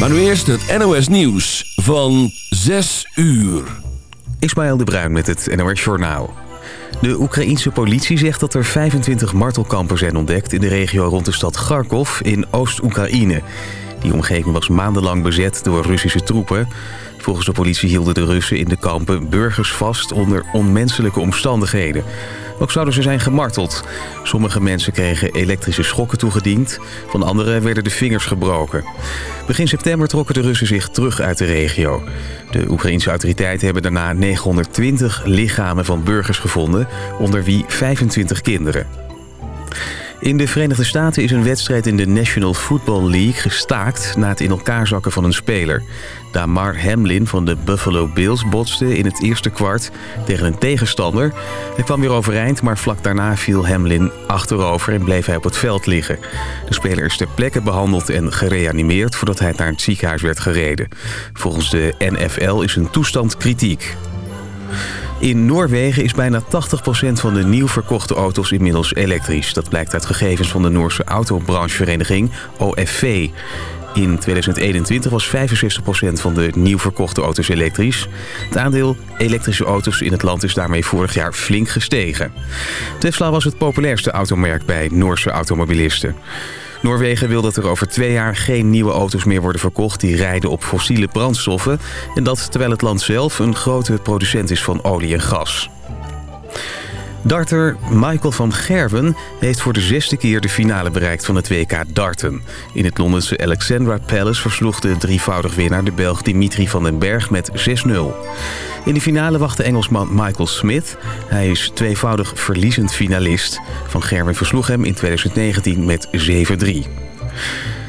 Maar nu eerst het NOS Nieuws van 6 uur. Ismaël de Bruin met het NOS Journaal. De Oekraïense politie zegt dat er 25 martelkampen zijn ontdekt... in de regio rond de stad Kharkov in Oost-Oekraïne. Die omgeving was maandenlang bezet door Russische troepen. Volgens de politie hielden de Russen in de kampen burgers vast onder onmenselijke omstandigheden. Ook zouden ze zijn gemarteld. Sommige mensen kregen elektrische schokken toegediend. Van anderen werden de vingers gebroken. Begin september trokken de Russen zich terug uit de regio. De Oekraïnse autoriteiten hebben daarna 920 lichamen van burgers gevonden... onder wie 25 kinderen. In de Verenigde Staten is een wedstrijd in de National Football League gestaakt... na het in elkaar zakken van een speler. Damar Hamlin van de Buffalo Bills botste in het eerste kwart tegen een tegenstander. Hij kwam weer overeind, maar vlak daarna viel Hamlin achterover en bleef hij op het veld liggen. De speler is ter plekke behandeld en gereanimeerd voordat hij naar het ziekenhuis werd gereden. Volgens de NFL is zijn toestand kritiek. In Noorwegen is bijna 80% van de nieuw verkochte auto's inmiddels elektrisch. Dat blijkt uit gegevens van de Noorse autobranchevereniging OFV. In 2021 was 65% van de nieuw verkochte auto's elektrisch. Het aandeel elektrische auto's in het land is daarmee vorig jaar flink gestegen. Tesla was het populairste automerk bij Noorse automobilisten. Noorwegen wil dat er over twee jaar geen nieuwe auto's meer worden verkocht... die rijden op fossiele brandstoffen. En dat terwijl het land zelf een grote producent is van olie en gas. Darter Michael van Gerwen heeft voor de zesde keer de finale bereikt van het WK darten. In het Londense Alexandra Palace versloeg de drievoudig winnaar de Belg Dimitri van den Berg met 6-0. In de finale wacht de Engelsman Michael Smith. Hij is tweevoudig verliezend finalist. Van Gerwen versloeg hem in 2019 met 7-3.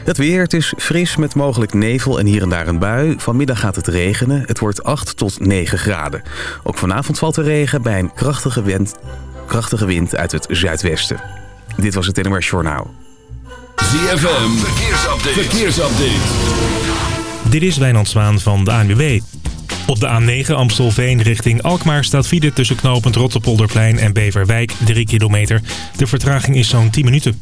Het weer, het is fris met mogelijk nevel en hier en daar een bui. Vanmiddag gaat het regenen. Het wordt 8 tot 9 graden. Ook vanavond valt er regen bij een krachtige wind, krachtige wind uit het zuidwesten. Dit was het NMR Journaal. ZFM, verkeersupdate. verkeersupdate. Dit is Wijnand Zwaan van de ANWB. Op de A9 Amstelveen richting Alkmaar staat file tussen knooppunt Rotterpolderplein en Beverwijk 3 kilometer. De vertraging is zo'n 10 minuten.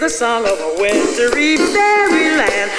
The song of a wintry fairyland.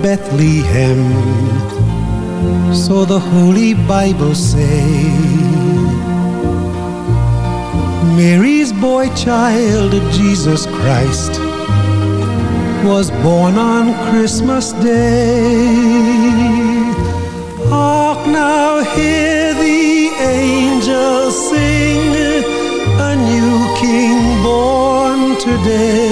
Bethlehem. So the Holy Bible say. Mary's boy child, Jesus Christ, was born on Christmas Day. Hark now, hear the angels sing, a new king born today.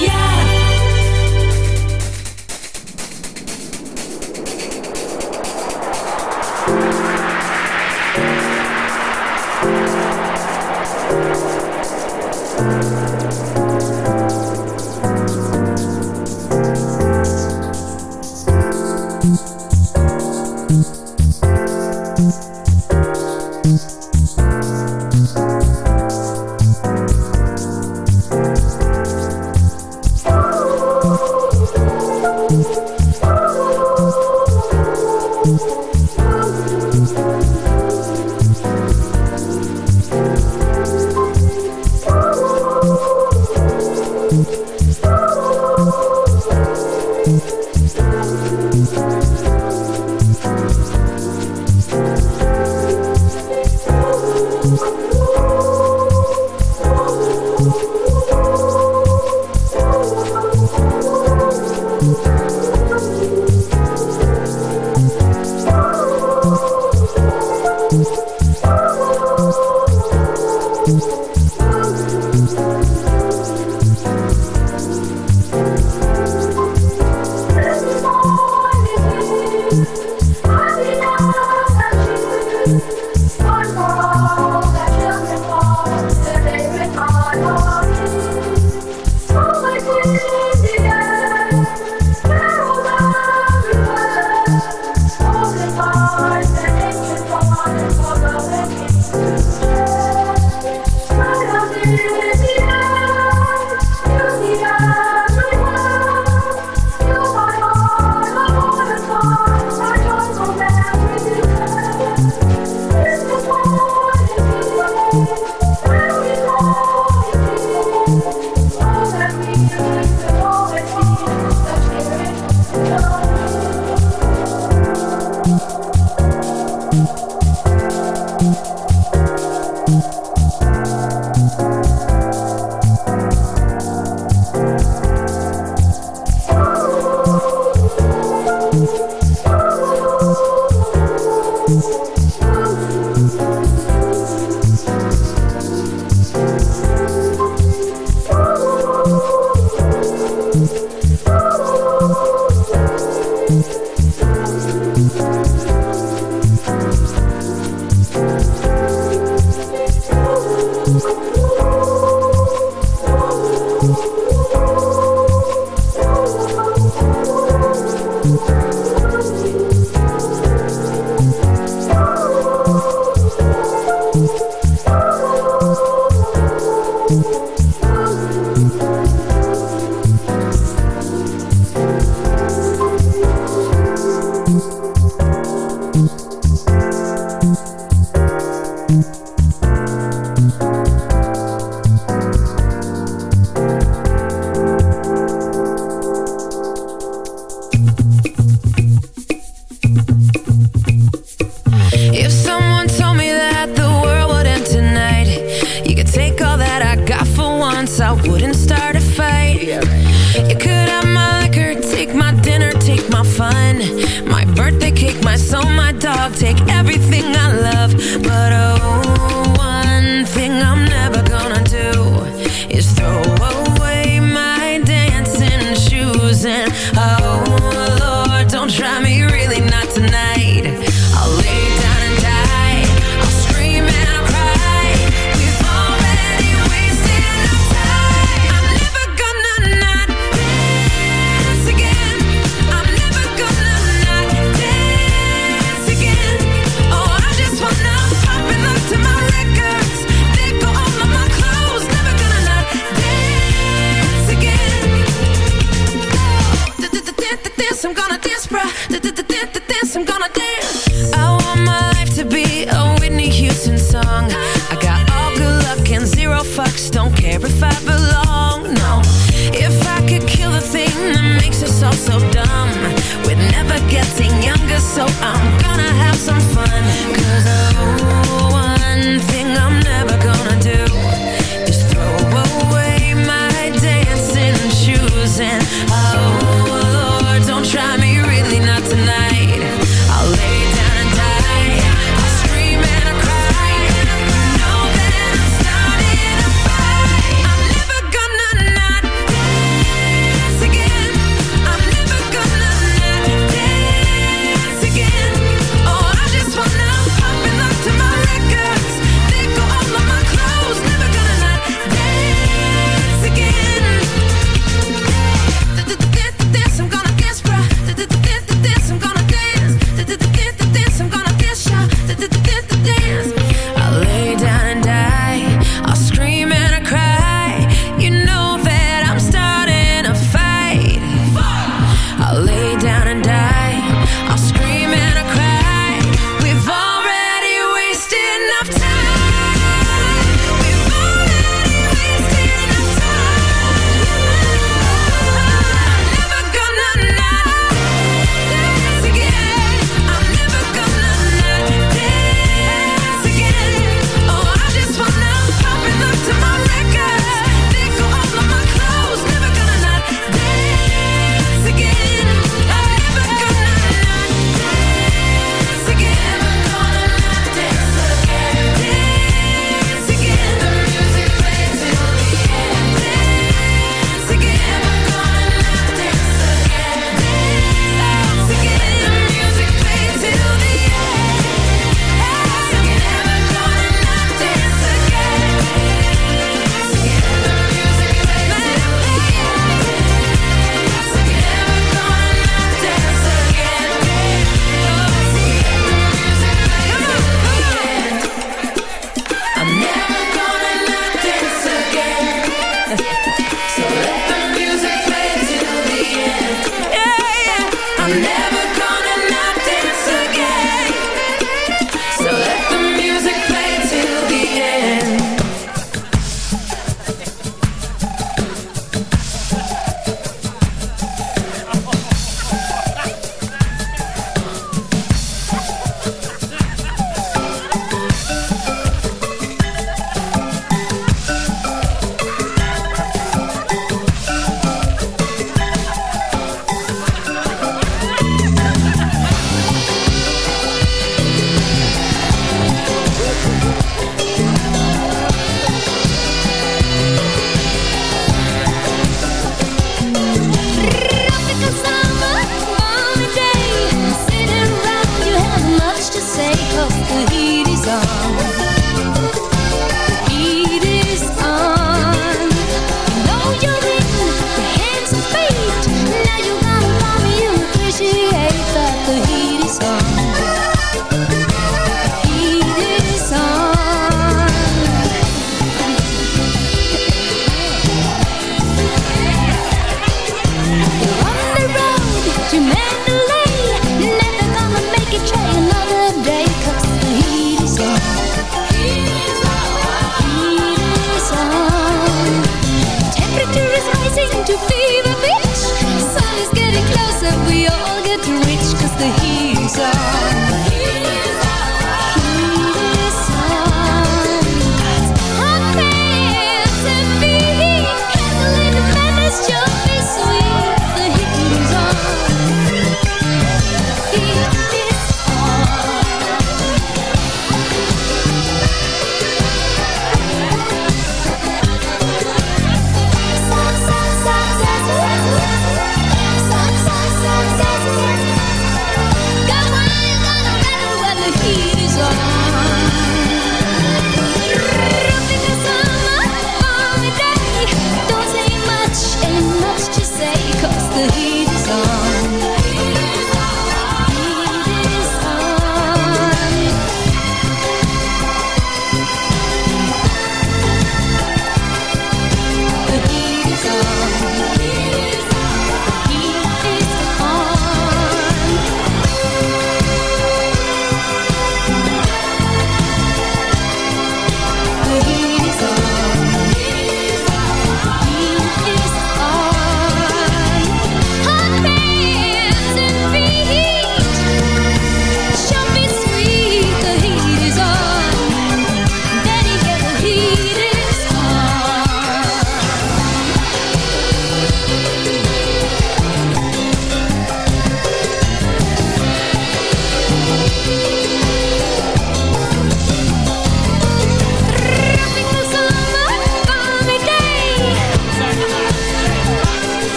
Birthday cake, my soul,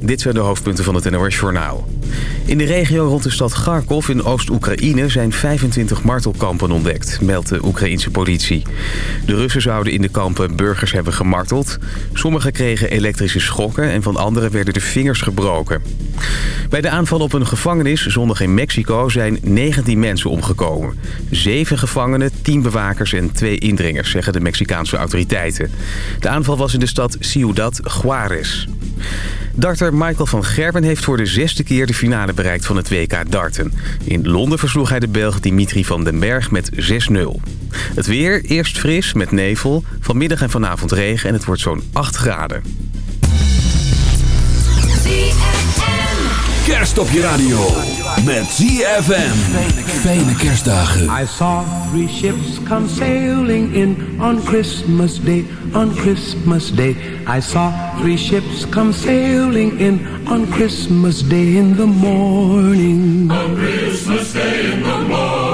Dit zijn de hoofdpunten van het NOS-journaal. In de regio rond de stad Kharkov in Oost-Oekraïne zijn 25 martelkampen ontdekt, meldt de Oekraïnse politie. De Russen zouden in de kampen burgers hebben gemarteld. Sommigen kregen elektrische schokken en van anderen werden de vingers gebroken. Bij de aanval op een gevangenis zondag in Mexico zijn 19 mensen omgekomen. Zeven gevangenen, 10 bewakers en twee indringers, zeggen de Mexicaanse autoriteiten. De aanval was in de stad Ciudad Juarez. Darter Michael van Gerwen heeft voor de zesde keer de finale bereikt van het WK darten. In Londen versloeg hij de Belg Dimitri van den Berg met 6-0. Het weer, eerst fris met nevel, vanmiddag en vanavond regen en het wordt zo'n 8 graden. Kerst op je radio. Met ZFM. Fijne kerstdagen. I saw three ships come sailing in on Christmas Day, on Christmas Day. I saw three ships come sailing in on Christmas Day in the morning. On Christmas Day in the morning.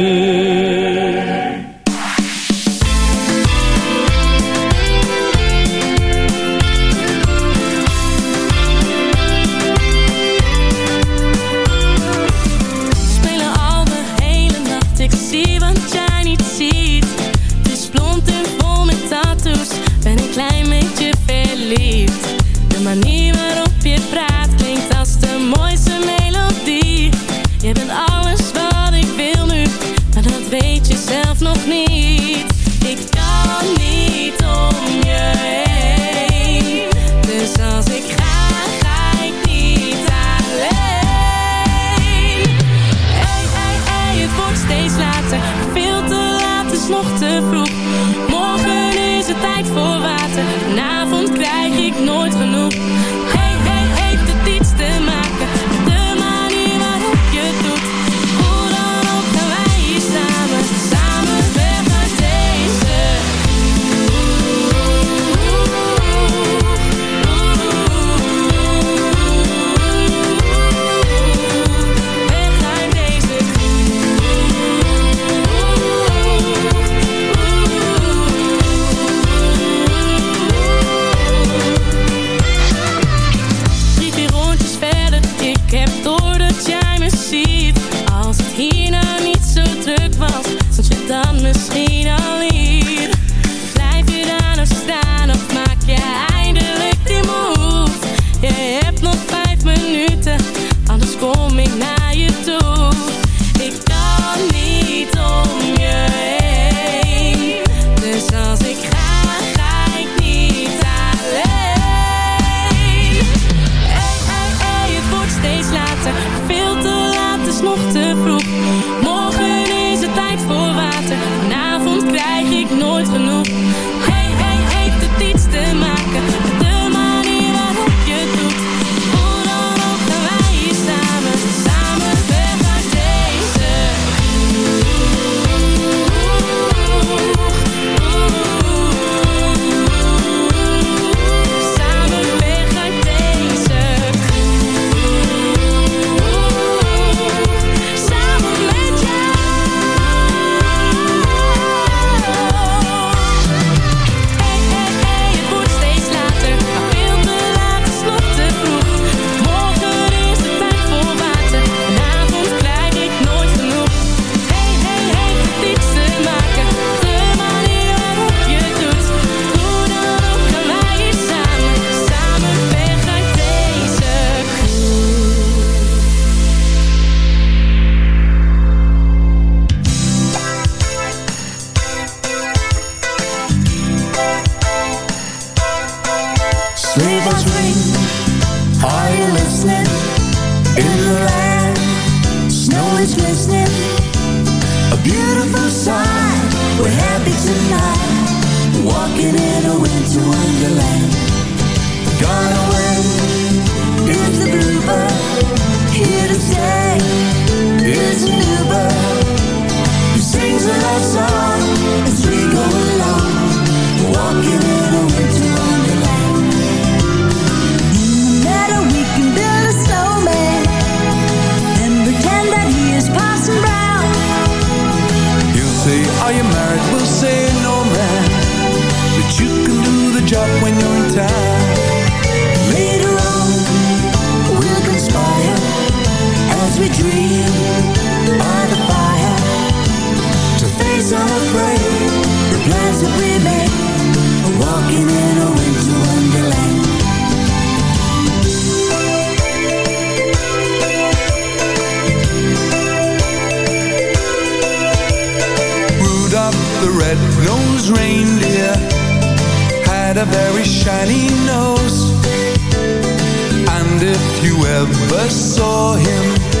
we dream by the fire. To face unafraid the plans that we made Walking in a winter wonderland. Rudolph the red-nosed reindeer Had a very shiny nose. And if you ever saw him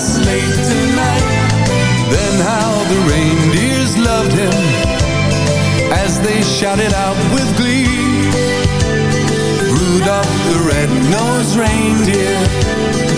sleigh tonight. Then how the reindeers loved him As they shouted out with glee. Rudolph the red-nosed reindeer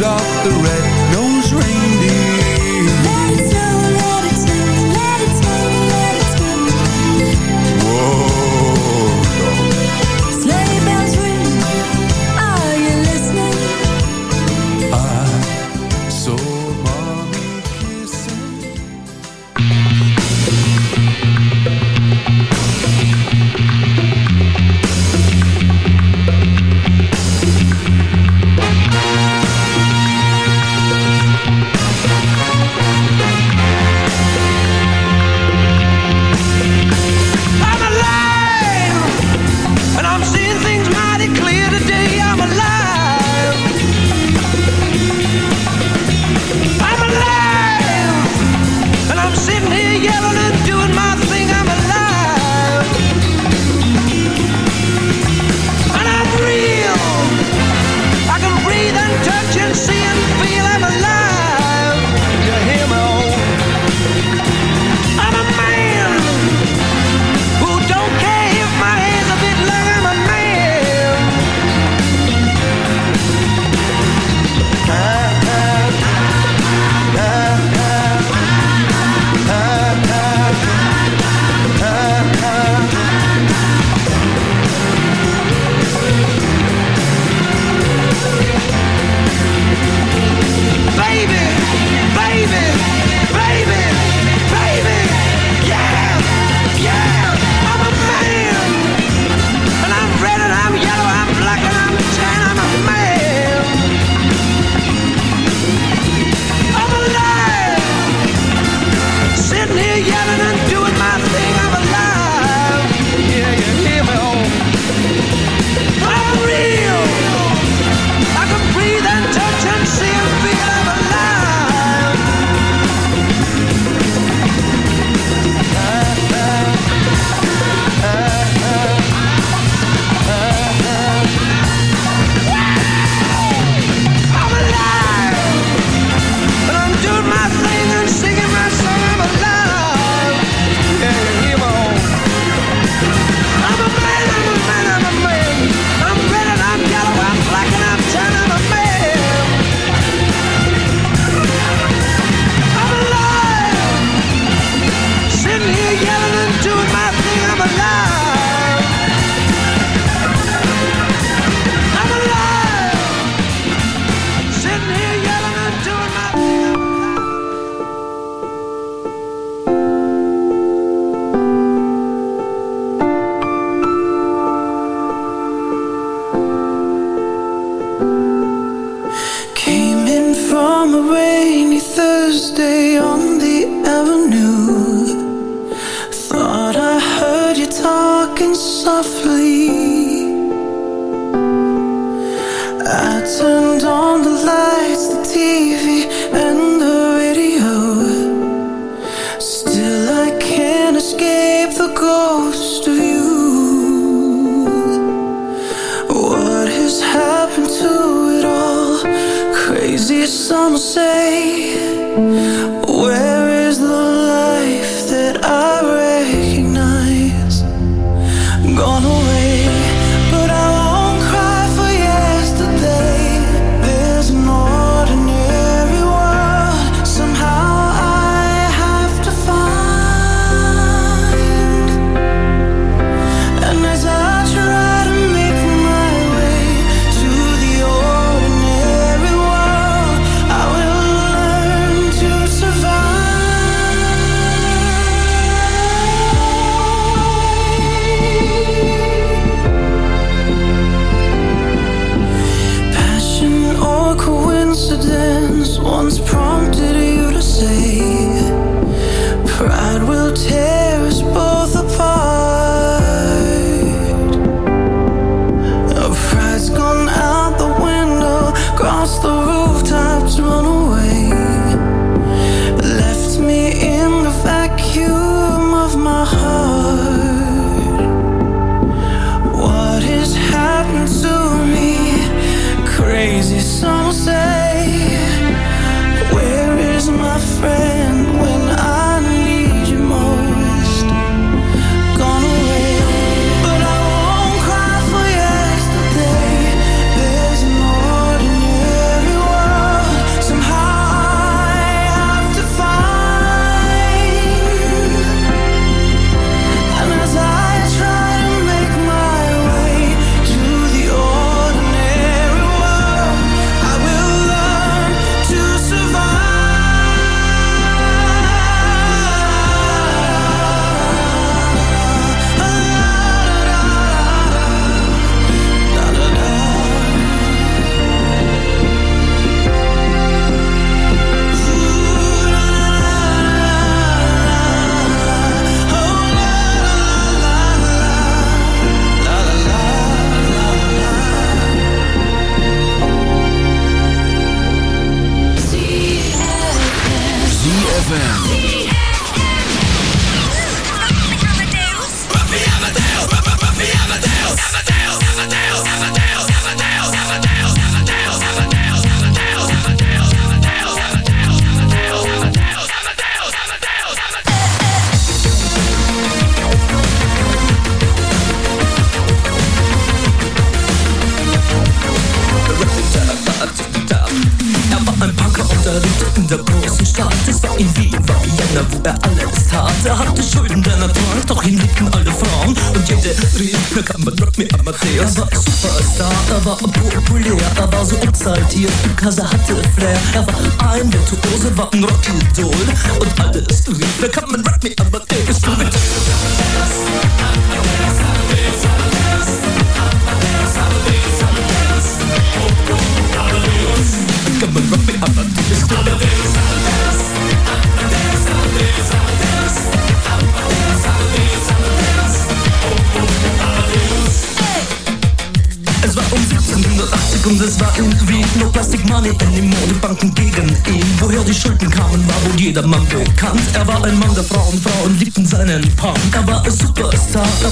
Rudolph the red-nosed reindeer.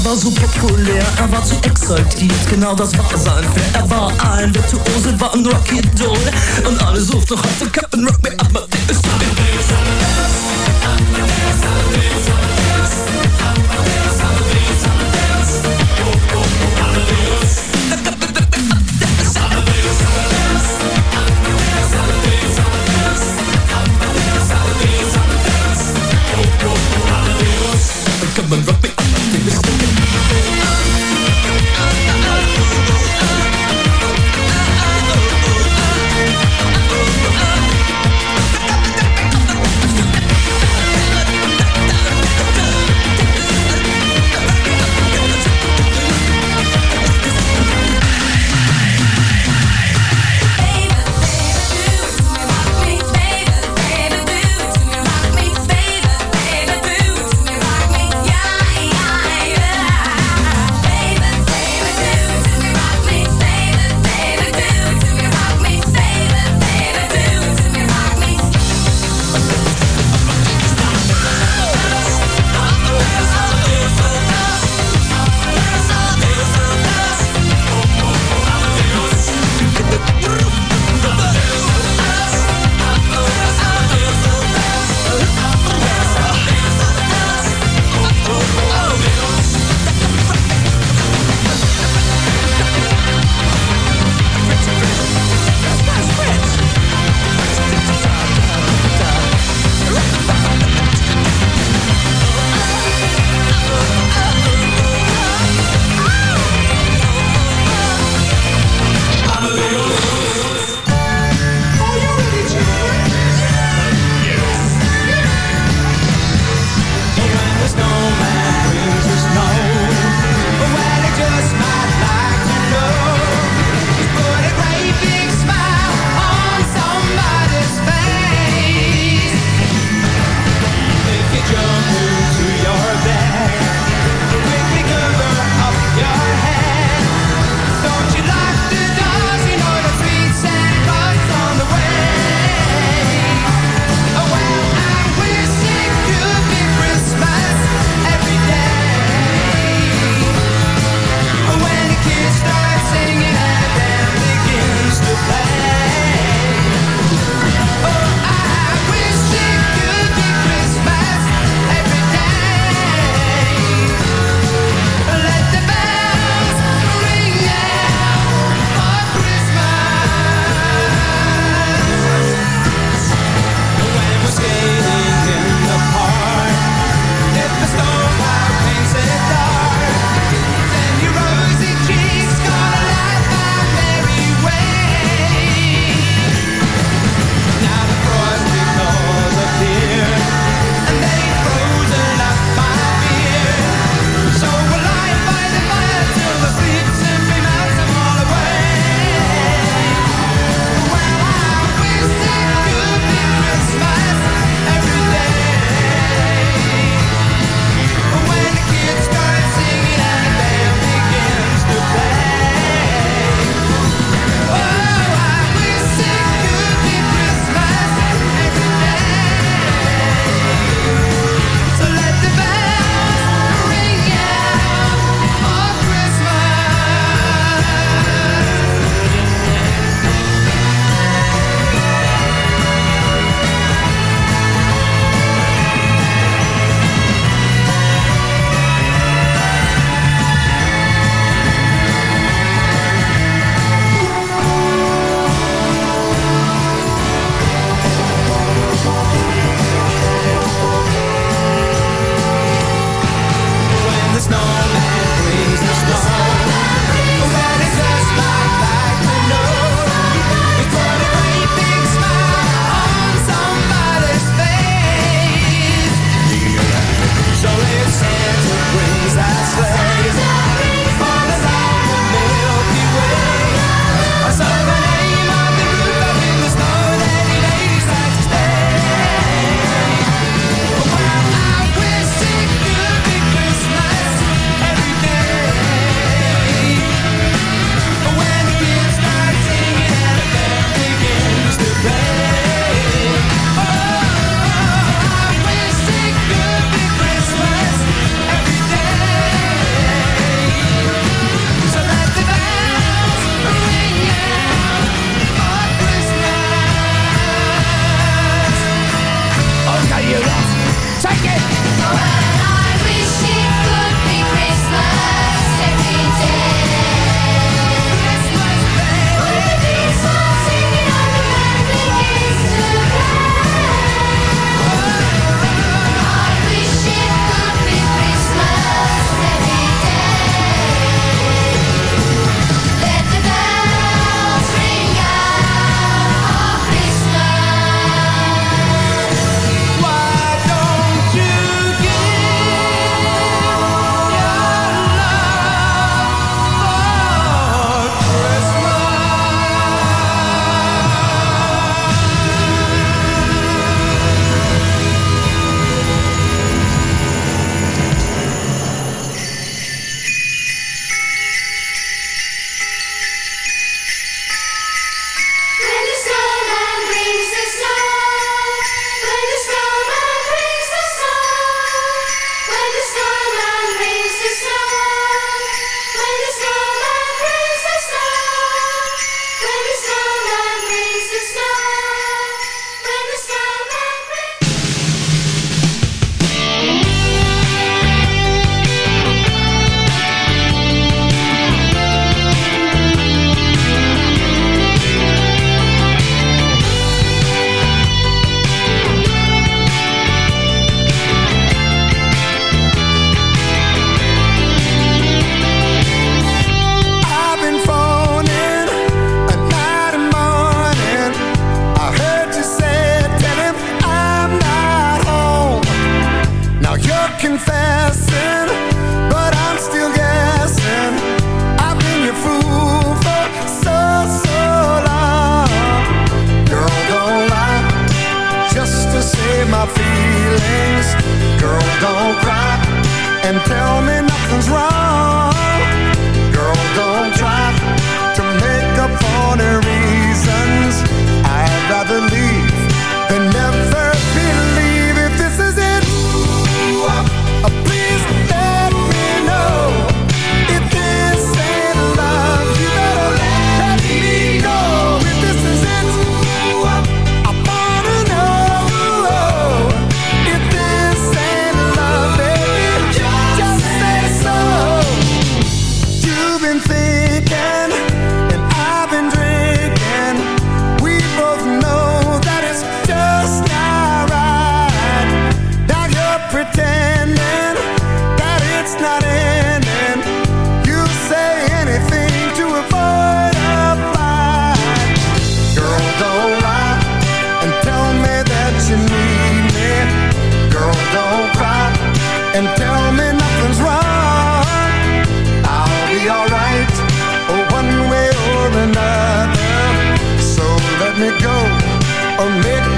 war super populär, er war zu exaltiert, genau das war sein Flair. Er war ein Virtuose, war ein Rocky Doll und alle suchten nach hatte Captain Rock Me Up. Or make